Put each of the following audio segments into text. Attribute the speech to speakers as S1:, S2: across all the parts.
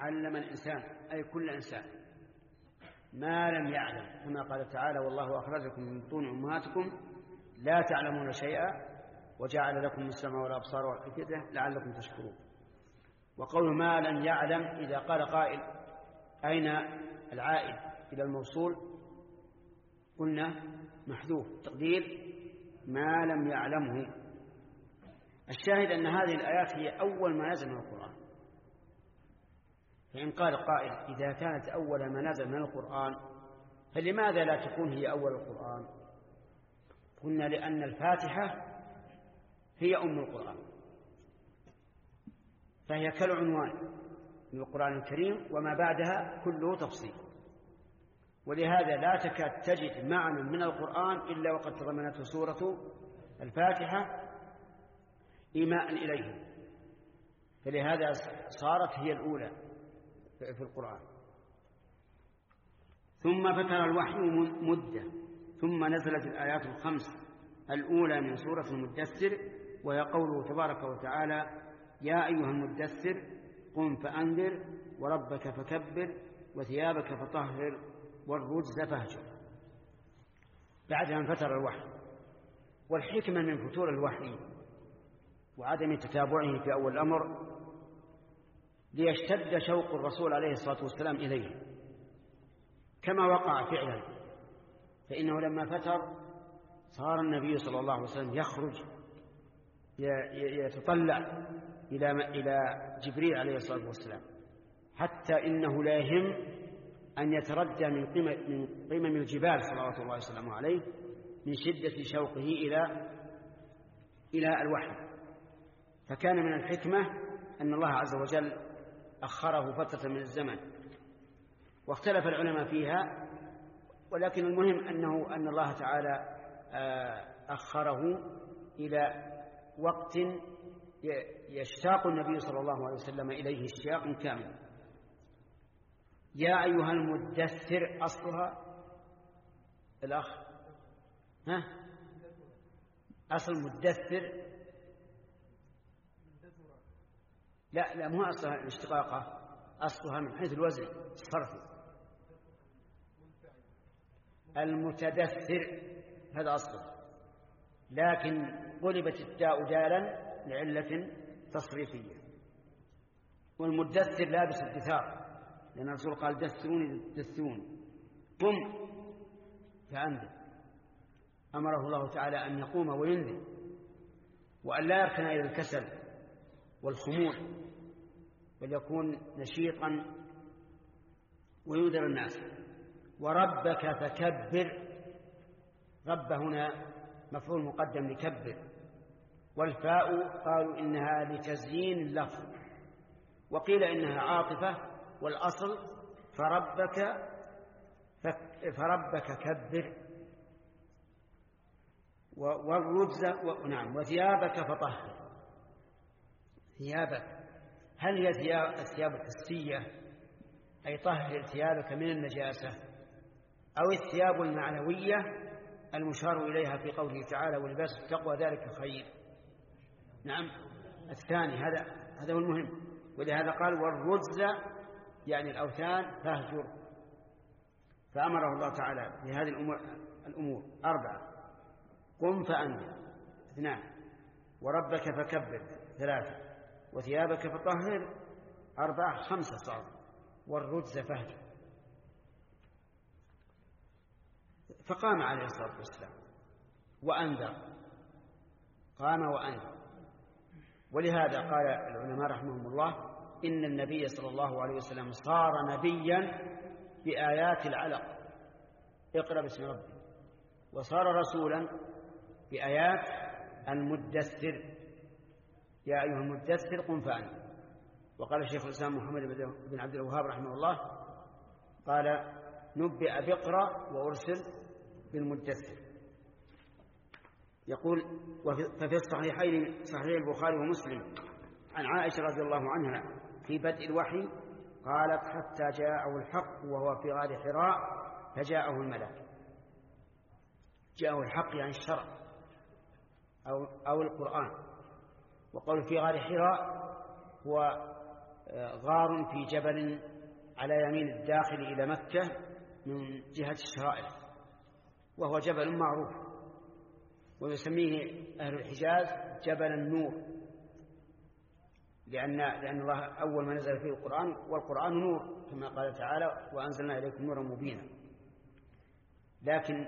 S1: علم الإنسان أي كل إنسان ما لم يعلم. كما قال تعالى والله أخرجكم من بطون أمهاتكم لا تعلمون شيئا وجعل لكم السمع والأبصار والأفئدة لعلكم تشكرون. وقول ما لم يعلم إذا قال قائل أين العائد إلى الموصول؟ قلنا محذوف. تقدير ما لم يعلمه. الشاهد أن هذه الآيات هي أول ما نزل من القرآن. فإن قال قائل إذا كانت أول ما نزل من القرآن فلماذا لا تكون هي أول القرآن؟ قلنا لأن الفاتحة هي أم القرآن. فهي كالعنوان من القرآن الكريم وما بعدها كله تفصيل. ولهذا لا تكاد تجد معنى من القرآن إلا وقد تضمنته سورة الفاتحة إيماء إليه فلهذا صارت هي الأولى في القرآن. ثم فتر الوحي مدة. ثم نزلت الآيات الخمس. الأولى من سورة المدثر وهي قوله تبارك وتعالى يا أيها المدثر قم فأنذر وربك فكبر وثيابك فطهر والرجز فاهجر. بعد أن فتر الوحي. والحكمة من فتور الوحي وعدم تتابعه في أول الأمر ليشتد شوق الرسول عليه الصلاة والسلام إليه. كما وقع فعلا. فإنه لما فتر صار النبي صلى الله عليه وسلم يخرج يتطلع إلى إلى جبريل عليه الصلاة والسلام. حتى إنه لا يهم أن يتردى من قمم من قمم الجبال صلوات الله وسلامه عليه من شدة شوقه إلى إلى الوحي. فكان من الحكمة أن الله عز وجل أخره فترة من الزمن. واختلف العلماء فيها ولكن المهم أنه أن الله تعالى أخره إلى وقت يشتاق النبي صلى الله عليه وسلم إليه اشتياق كامل. يا أيها المدثر أصلها؟ الأخ؟ ها؟ أصل مدثر لا لا مو أصلها الاشتقاقة أصلها من حيث الوزن الصرف المتدثر هذا أصله. لكن قلبت التاء دالا لعلة تصريفية. والمدثر لابس الدثار لأن الرسول قال دثروني دثرون قم فأنذر. أمره الله تعالى أن يقوم وينذر وأن لا يركن إلى الكسل والخمول بل يكون نشيطا وينذر الناس. وربك فكبر. رب هنا مفعول مقدم لكبر. والفاء قالوا إنها لتزيين اللفظ. وقيل إنها عاطفة والأصل فربك فربك كبر. والرجز. نعم وثيابك فطهر. ثيابك. هل هي ثياب الثياب الحسية؟ أي طهر ثيابك من النجاسة أو الثياب المعنوية المشار إليها في قوله تعالى ولباس التقوى ذلك خير. نعم. الثاني هذا هذا هو المهم. ولهذا قال والرجز يعني الأوثان فاهجر. فأمره الله تعالى بهذه الأمور, الأمور. أربعة. قم فأنذر. اثنان. وربك فكبر. ثلاثة. وثيابك فطهر أربعة خمسة صار والرجز فهجر فقام عليه الصلاة والسلام. وأنذر. قام وأنذر. ولهذا قال العلماء رحمهم الله إن النبي صلى الله عليه وسلم صار نبيا بآيات العلق. اقرأ باسم ربك. وصار رسولا بآيات المدثر. يا أيها المدثر قم فأنت. وقال الشيخ الإسلام محمد بن عبد الوهاب رحمه الله قال نبئ بقرأ وأرسل بالمدثر. يقول ففي الصحيحين صحيح البخاري ومسلم عن عائشة رضي الله عنها في بدء الوحي قالت حتى جاءه الحق وهو في غار حراء فجاءه الملك جاءه الحق يعني الشرع أو, أو القرآن. وقول في غار حراء هو غار في جبل على يمين الداخل إلى مكة من جهة الشرائع وهو جبل معروف ويسميه أهل الحجاز جبل النور لأن لأن الله أول ما نزل فيه القرآن والقرآن نور كما قال تعالى وأنزلنا إليكم نورا مبينا لكن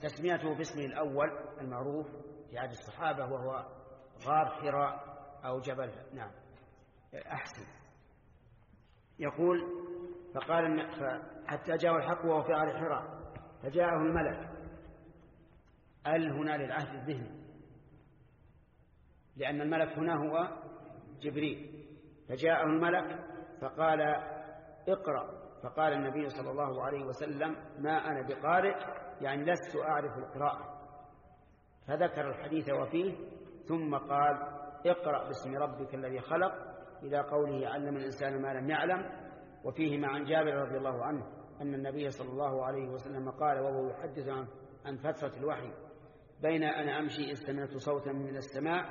S1: تسميته باسمه الأول المعروف في عهد الصحابة وهو غار حراء أو جبل نعم. أحسن. يقول فقال حتى جاء الحق وهو في غار حراء فجاءه الملك. ال هنا للعهد الذهني؟ لأن الملك هنا هو جبريل. فجاءه الملك فقال اقرأ. فقال النبي صلى الله عليه وسلم ما أنا بقارئ يعني لست أعرف القراءة. فذكر الحديث وفيه ثم قال اقرأ باسم ربك الذي خلق إلى قوله علم الإنسان ما لم يعلم وفيه عن جابر رضي الله عنه أن النبي صلى الله عليه وسلم قال وهو يحدث عن فترة الوحي بين أنا أمشي إذ سمعت صوتا من السماء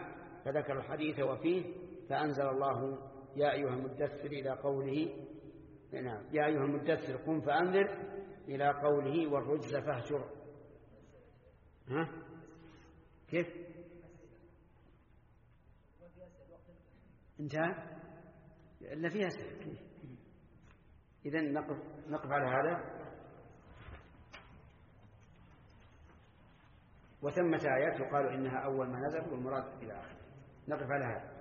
S1: فذكر الحديث وفيه فأنزل الله يا أيها المدثر إلى قوله نعم يا أيها المدثر قم فأنذر إلى قوله والرجز فاهجر. ها؟ كيف؟ انتهى إلا فيها سنة إذا نقف, نقف على هذا. وثمة آيات يقال إنها أول ما نزل والمراد إلى آخره. نقف على هذا.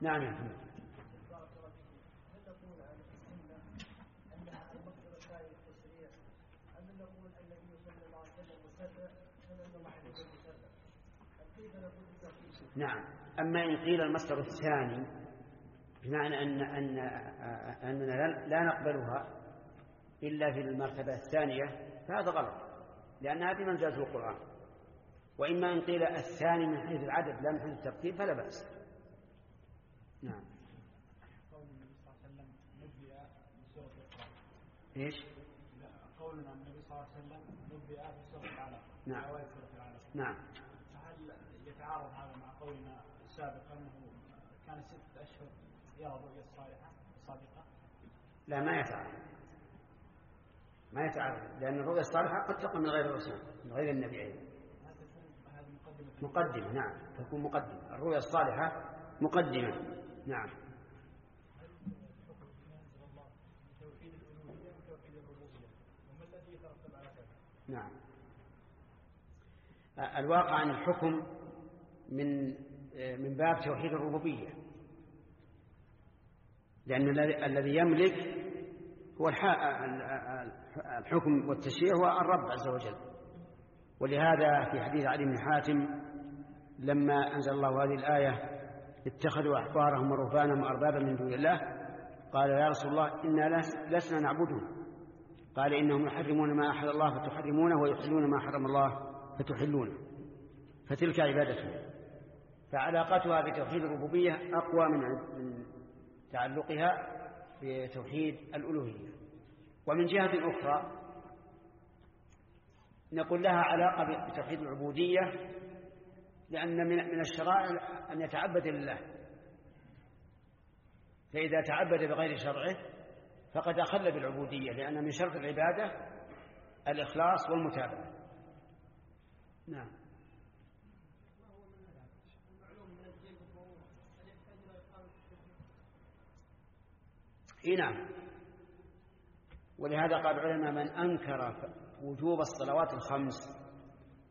S1: نعم يا محمد. نعم. أما إن قيل المصدر الثاني بمعنى أن أن أننا لا نقبلها إلا في المرتبة الثانية فهذا غلط لأنها بمنزلة القرآن. وإما إن قيل الثاني من حيث العدد لا من حيث الترتيب فلا بأس. نعم. قول النبي صلى الله عليه وسلم نبئ بسورة إيش؟ قول النبي صلى الله عليه وسلم نبئ بسورة العلق نعم. نعم. يتعارض هذا مع قولنا سابقا أنه كان ستة أشهر يرى الرؤيا الصالحة الصادقة؟ لا ما يتعارض. ما يتعارض لأن الرؤيا الصالحة قد تقوم من غير الرسول من غير النبي. أيضا مقدمة. نعم تكون مقدمة. الرؤيا الصالحة مقدمة نعم. نعم. الواقع عن الحكم من من باب توحيد الربوبية. لأن الذي يملك هو الحكم والتشريع هو الرب عز وجل. ولهذا في حديث علي بن حاتم لما أنزل الله هذه الآية اتخذوا أحبارهم ورهبانهم أربابا من دون الله قال يا رسول الله إنا لسنا نعبدهم. قال إنهم يحرمون ما أحل الله فتحرمونه ويحلون ما حرم الله فتحلونه. فتلك عبادتهم. فعلاقتها بتوحيد الربوبية أقوى من تعلقها بتوحيد الألوهية. ومن جهة أخرى نقول لها علاقة بتوحيد العبودية لأن من الشرائع أن يتعبد لله. فإذا تعبد بغير شرعه فقد أخل بالعبودية لأن من شرط العبادة الإخلاص والمتابعة. نعم. إي نعم. ولهذا قال العلماء من أنكر وجوب الصلوات الخمس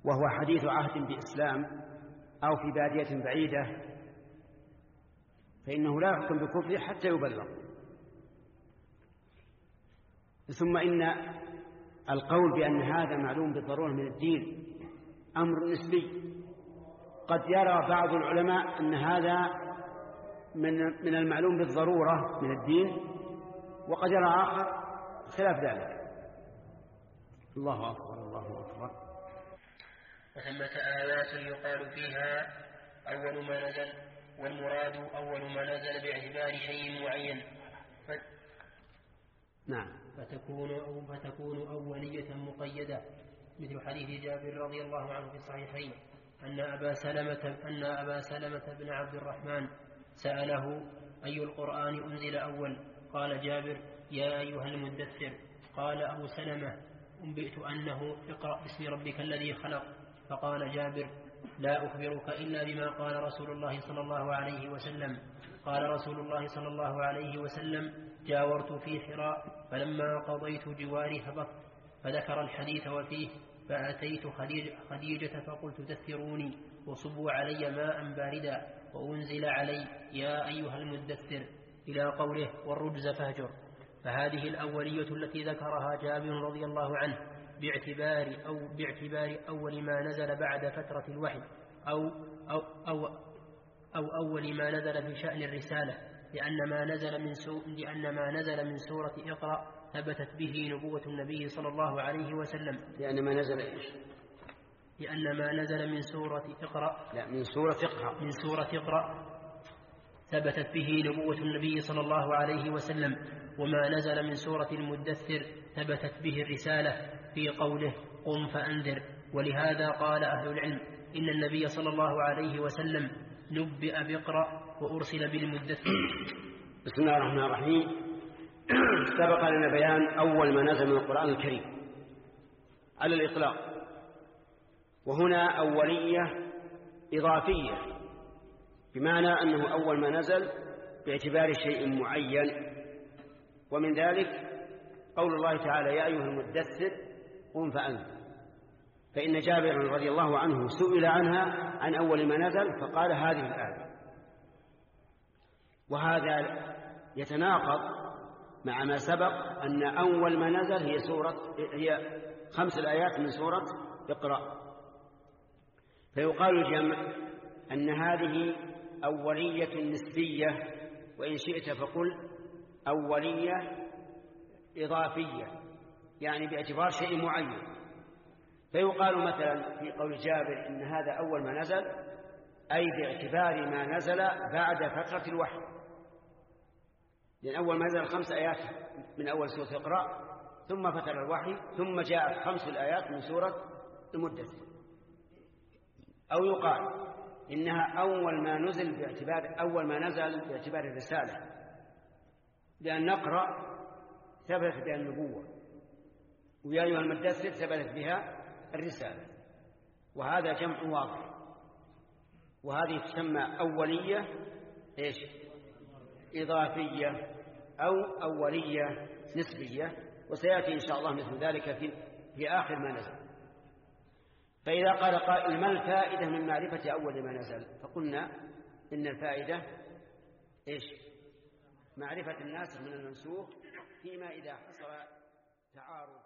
S1: وهو حديث عهد بإسلام أو في بادية بعيدة فإنه لا يحكم بكفره حتى يبلغ. ثم إن القول بأن هذا معلوم بالضرورة من الدين أمر نسبي. قد يرى بعض العلماء أن هذا من من المعلوم بالضرورة من الدين وقد يرى آخر خلاف ذلك. الله أكبر الله أكبر.
S2: وثمة آيات يقال فيها أول ما نزل والمراد أول ما نزل باعتبار شيء معين. ف...
S1: نعم.
S2: فتكون أو فتكون أولية مقيدة مثل حديث جابر رضي الله عنه في الصحيحين أن أبا سلمة أن أبا سلمة بن عبد الرحمن سأله أي القرآن أنزل أول؟ قال جابر يا أيها المدثر. قال أبو سلمة أنبئت أنه اقرأ باسم ربك الذي خلق. فقال جابر لا أخبرك إلا بما قال رسول الله صلى الله عليه وسلم. قال رسول الله صلى الله عليه وسلم جاورت في حراء فلما قضيت جواري هبطت فذكر الحديث وفيه فأتيت خديجة فقلت دثروني وصبوا علي ماء باردا وأنزل علي. يا أيها المدثر. إلى قوله والرجز فهجر فهذه الأولية التي ذكرها جابر رضي الله عنه باعتبار أو باعتبار أول ما نزل بعد فترة الوحي أو أو أو أو أول ما نزل في شأن الرسالة لأن ما نزل من سوء لأن ما نزل من سورة اقرأ ثبتت به نبوة النبي صلى الله عليه وسلم.
S1: لأن ما نزل إيش؟
S2: لأن ما نزل من سورة اقرأ.
S1: لا من سورة اقرأ.
S2: من سورة اقرأ. ثبتت به نبوة النبي صلى الله عليه وسلم وما نزل من سورة المدثر ثبتت به الرسالة في قوله قم فأنذر ولهذا قال أهل العلم إن النبي صلى الله عليه وسلم نبئ بقرأ وأرسل بالمدثر
S1: بسم الله الرحمن الرحيم. سبق لنا بيان أول ما نزل من القرآن الكريم على الإطلاق. وهنا أولية إضافية. بمعنى أنه أول ما نزل باعتبار شيء معين. ومن ذلك قول الله تعالى يا أيها المدثر قم فأنذر. فإن جابر رضي الله عنه سئل عنها عن أول ما نزل فقال هذه الآية. وهذا يتناقض مع ما سبق أن أول ما نزل هي سورة هي خمس الآيات من سورة اقرأ. فيقال الجمع أن هذه أولية نسبية وإن شئت فقل أولية إضافية يعني باعتبار شيء معين. فيقال مثلا في قول جابر إن هذا أول ما نزل أي باعتبار ما نزل بعد فترة الوحي. لأن أول ما نزل خمس آيات من أول سورة اقرأ ثم فتر الوحي ثم جاءت خمس الآيات من سورة المدثر. أو يقال إنها أول ما نزل باعتبار أول ما نزل باعتبار الرسالة. لأن نقرأ ثبت بها النبوة. ويا أيها المدثر ثبتت بها الرسالة. وهذا جمع واضح. وهذه تسمى أولية إيش؟ إضافية أو أولية نسبية. وسيأتي إن شاء الله مثل ذلك في, في آخر ما نزل. فإذا قال قائل ما الفائدة من معرفة أول ما نزل؟ فقلنا إن الفائدة إيش؟ معرفة الناسخ من المنسوخ فيما إذا حصل تعارض